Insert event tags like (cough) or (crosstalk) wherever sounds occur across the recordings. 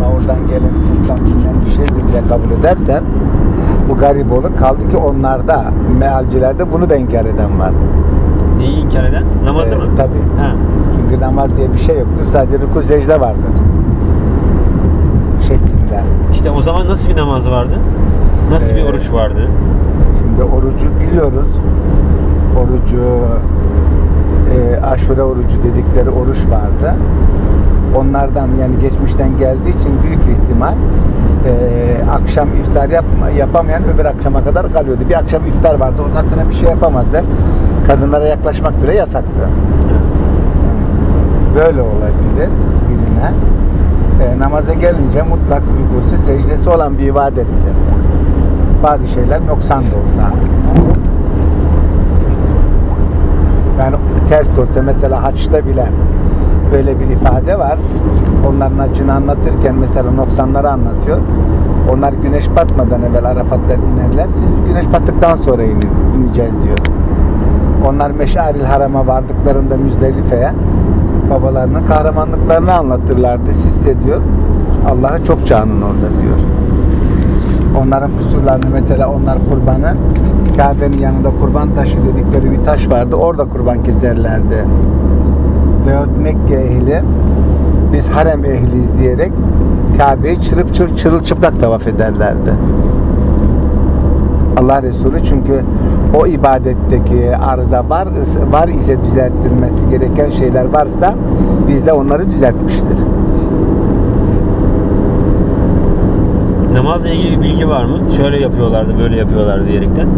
ama oradan gelen Türk'ten bilmem bir şeydir diye kabul edersen bu garip olur. Kaldı ki onlarda, mealcilerde bunu da inkar eden var. Neyi inkar eden? Namazı Ee, mı? tabii. Ha. Çünkü namaz diye bir şey yoktur. Sadece rükû secde vardır. Şeklinde. İşte o zaman nasıl bir namaz vardı? Nasıl bir Ee, oruç vardı? Şimdi orucu biliyoruz. Orucu e, aşure orucu dedikleri oruç vardı. Onlardan yani geçmişten geldiği için büyük ihtimal e, akşam iftar yapma, yapamayan öbür akşama kadar kalıyordu. Bir akşam iftar vardı. Ondan sonra bir şey yapamazdı. Kadınlara yaklaşmak bile yasaktı. Böyle olabilir birine. E, namaza gelince mutlak rükusu, secdesi olan bir ibadetti. Bazı şeyler noksan da olsa. Yani ters de mesela haçta bile böyle bir ifade var. Onların haccını anlatırken mesela noksanları anlatıyor. Onlar güneş batmadan evvel Arafat'tan inerler. Siz güneş battıktan sonra inin, ineceğiz diyor. Onlar Meşaril Haram'a vardıklarında Müzdelife'ye babalarının kahramanlıklarını anlatırlardı. Siz de diyor Allah'ı çok canın orada diyor. Onların kusurlarını mesela onlar kurbanı Kabe'nin yanında kurban taşı dedikleri bir taş vardı. Orada kurban keserlerdi. Veyahut Mekke ehli biz harem ehliyiz diyerek Kabe'yi çırıp çır, çırılçıplak tavaf ederlerdi. Allah Resulü çünkü o ibadetteki arıza var, var ise düzelttirmesi gereken şeyler varsa bizde onları düzeltmiştir. Namazla ilgili bir bilgi var mı? Şöyle yapıyorlardı, böyle yapıyorlardı diyerekten.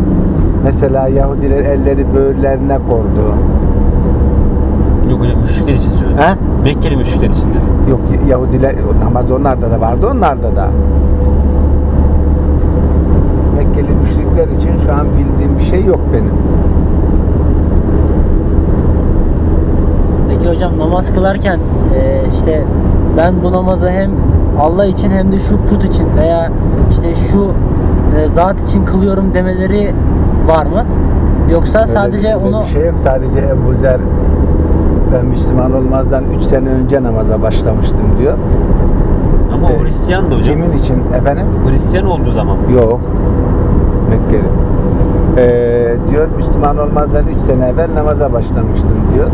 Mesela Yahudiler elleri böğürlerine kordu. Yok hocam müşrikler için söylüyorum. He? Mekkeli müşrikler için de. Yok Yahudiler namaz onlarda da vardı onlarda da. Mekkeli müşrikler için şu an bildiğim bir şey yok benim. Peki hocam namaz kılarken e, işte ben bu namazı hem Allah için hem de şu put için veya işte şu e, zat için kılıyorum demeleri var mı? Yoksa Öyle sadece bir- onu bir şey yok. Sadece Ebu Zer ben Müslüman olmazdan 3 sene önce namaza başlamıştım diyor. Ama o Ee, Hristiyan da hocam. Kimin için efendim? Hristiyan olduğu zaman? Yok. Mekkeli. Ee, diyor Müslüman olmazdan 3 sene evvel namaza başlamıştım diyor.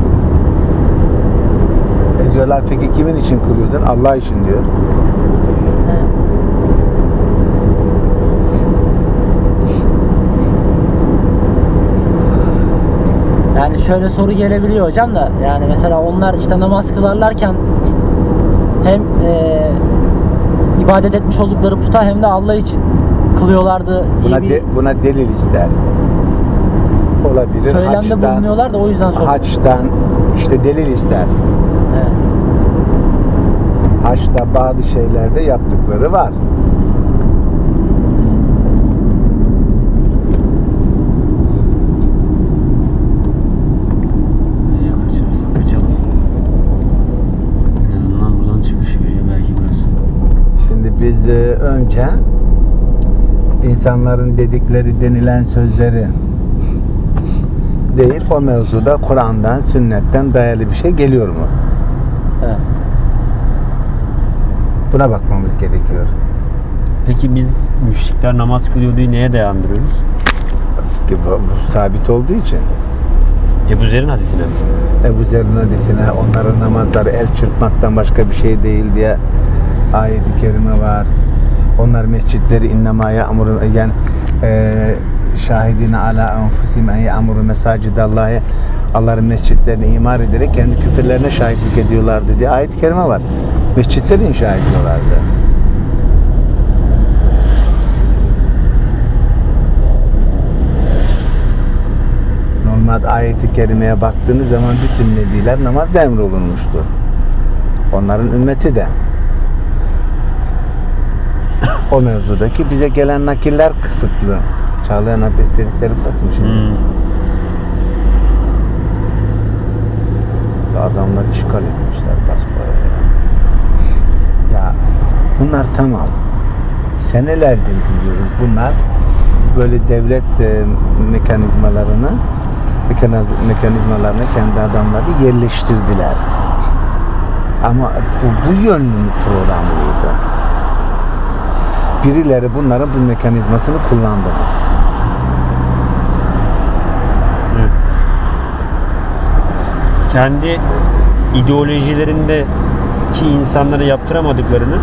E diyorlar peki kimin için kılıyordun? Allah için diyor. He. Yani şöyle soru gelebiliyor hocam da yani mesela onlar işte namaz kılarlarken hem e, ibadet etmiş oldukları puta hem de Allah için kılıyorlardı diye Buna, bir de- buna delil ister. Olabilir. söylemde Haçtan- bulunuyorlar da o yüzden sordum. Haçtan işte delil ister. Evet. Haçta bazı şeylerde yaptıkları var. Nereye kaçırırsak kaçalım. En azından buradan çıkış veriyor belki burası. Şimdi biz e, önce insanların dedikleri denilen sözleri deyip o mevzuda Kur'an'dan, sünnetten dayalı bir şey geliyor mu? Evet. Buna bakmamız gerekiyor. Peki biz müşrikler namaz kılıyor diye neye dayandırıyoruz? Ki bu, bu sabit olduğu için. Ebu Zer'in hadisine mi? Ebu Zer'in hadisine onların namazları el çırpmaktan başka bir şey değil diye ayet-i kerime var. Onlar mescitleri innema ya'muru yani e, şahidine ala enfusim en ya'muru mesacidallahi Allah'ın mescitlerini imar ederek kendi küfürlerine şahitlik ediyorlardı diye ayet-i kerime var. Mescitleri inşa ediyorlardı. Normal ayeti kerimeye baktığınız zaman bütün nebiler namazla emrolunmuştu. Onların ümmeti de. O mevzudaki bize gelen nakiller kısıtlı. Çağlayan abdest dedikleri burası mı şimdi? Hmm. Adamlar işgal etmişler basbaya ya. Ya bunlar tamam. Senelerdir biliyoruz. Bunlar böyle devlet e, mekanizmalarını mekaniz- mekanizmalarına kendi adamları yerleştirdiler. Ama bu, bu yönlü programlıydı? Birileri bunların bu mekanizmasını kullandı. Kendi ideolojilerinde ki insanlara yaptıramadıklarını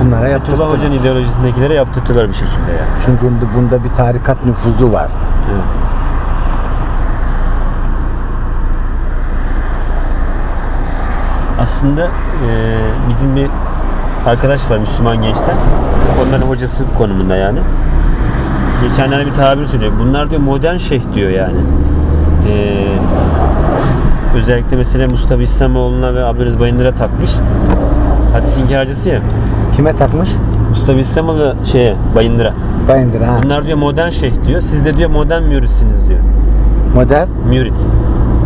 Bunlara Fethullah yaptırdılar. Hoca'nın ideolojisindekilere yaptırttılar bir şekilde yani. Çünkü bunda- bir tarikat nüfuzu var. Evet. Aslında eee, bizim bir arkadaş var Müslüman gençler. Onların hocası konumunda yani. Geçenlerde bir tabir söylüyor. Bunlar diyor modern şeyh diyor yani. Eee, özellikle mesela Mustafa İslamoğlu'na ve Abdülaziz Bayındır'a takmış. Hadis inkarcısı ya. Kime takmış? Mustafa İslamoğlu şeye Bayındır'a. Bayındır ha. Bunlar diyor modern şeyh diyor. Siz de diyor modern müritsiniz diyor. Model Mürit.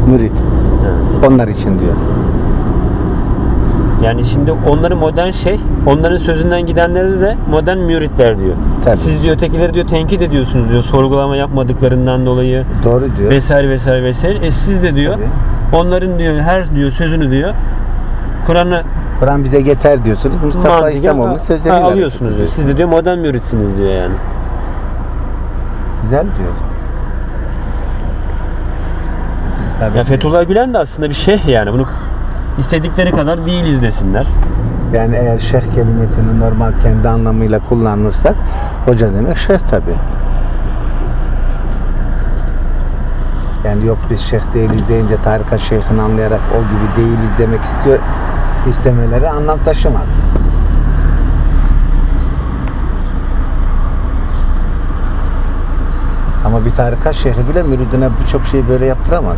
mürit. Ha. Onlar için diyor. Yani şimdi onları modern şey, onların sözünden gidenleri de modern müritler diyor. Tabii. Siz diyor ötekileri diyor tenkit ediyorsunuz diyor. Sorgulama yapmadıklarından dolayı Doğru diyor. vesaire vesaire vesaire. E siz de diyor Tabii. onların diyor her diyor sözünü diyor Kur'an'ı Kur'an bize yeter diyorsunuz. Mustafa İslamoğlu'nun sözleriyle ha, alıyorsunuz diyor. Siz de diyor modern müritsiniz diyor yani. Güzel diyor. Ya Fethullah Gülen de aslında bir şeyh yani. Bunu istedikleri kadar değiliz desinler. Yani eğer şeyh kelimesini normal kendi anlamıyla kullanırsak hoca demek şeyh tabi. Yani yok biz şeyh değiliz deyince tarikat şeyhini anlayarak o gibi değiliz demek istiyor istemeleri anlam taşımaz. Ama bir tarikat şeyhi bile müridine birçok şeyi böyle yaptıramaz.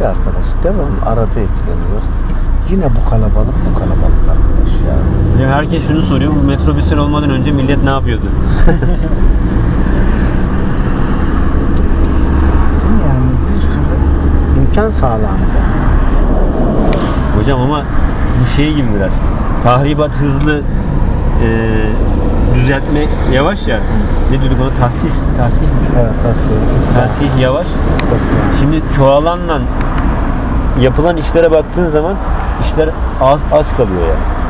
Bir arkadaş devam arada ekleniyor. Yine bu kalabalık bu kalabalık arkadaş ya. Ya herkes şunu soruyor. Bu metrobüsler olmadan önce millet ne yapıyordu? (laughs) Yani bir sürü imkan sağlandı. Hocam ama bu şey gibi biraz. Tahribat hızlı e, düzeltme yavaş ya. Ne diyorduk ona? Tahsis. Tahsih mi? Evet tasvir. Tahsih yavaş. Şimdi çoğalanla yapılan işlere baktığın zaman işler az az kalıyor yani.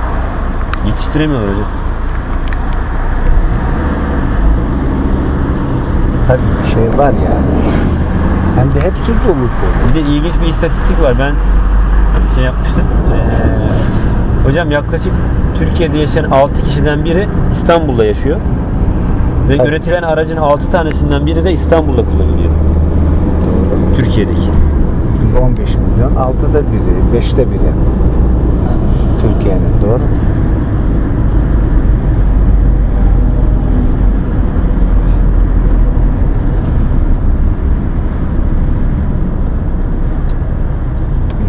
Yetiştiremiyorlar hocam. Tabii bir şey var yani. Hem de hepsi dolu dolu. Bir de ilginç bir istatistik var. Ben şey yapmıştım. Ee, hocam yaklaşık Türkiye'de yaşayan 6 kişiden biri İstanbul'da yaşıyor. Ve Tabii. üretilen aracın 6 tanesinden biri de İstanbul'da kullanılıyor. Doğru. Türkiye'deki. Çünkü 15 milyon, altıda biri, beşte biri. Türkiye'nin doğru.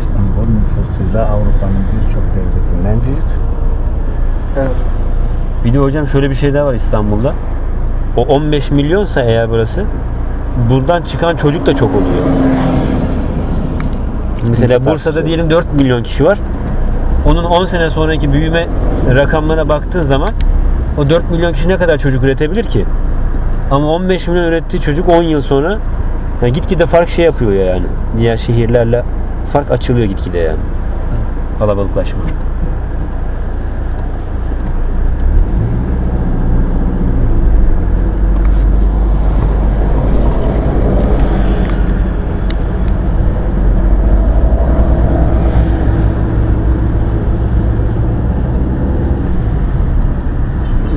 İstanbul nüfusuyla Avrupa'nın birçok devletinden büyük. Evet. Bir de hocam şöyle bir şey daha var İstanbul'da. O 15 milyonsa eğer burası buradan çıkan çocuk da çok oluyor. Mesela Bursa'da diyelim 4 milyon kişi var. Onun 10 sene sonraki büyüme rakamlarına baktığın zaman o 4 milyon kişi ne kadar çocuk üretebilir ki? Ama 15 milyon ürettiği çocuk 10 yıl sonra yani gitgide fark şey yapıyor yani. Diğer şehirlerle fark açılıyor gitgide yani. Kalabalıklaşma.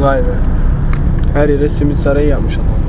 Vay be. Her yere simit sarayı yapmış adam.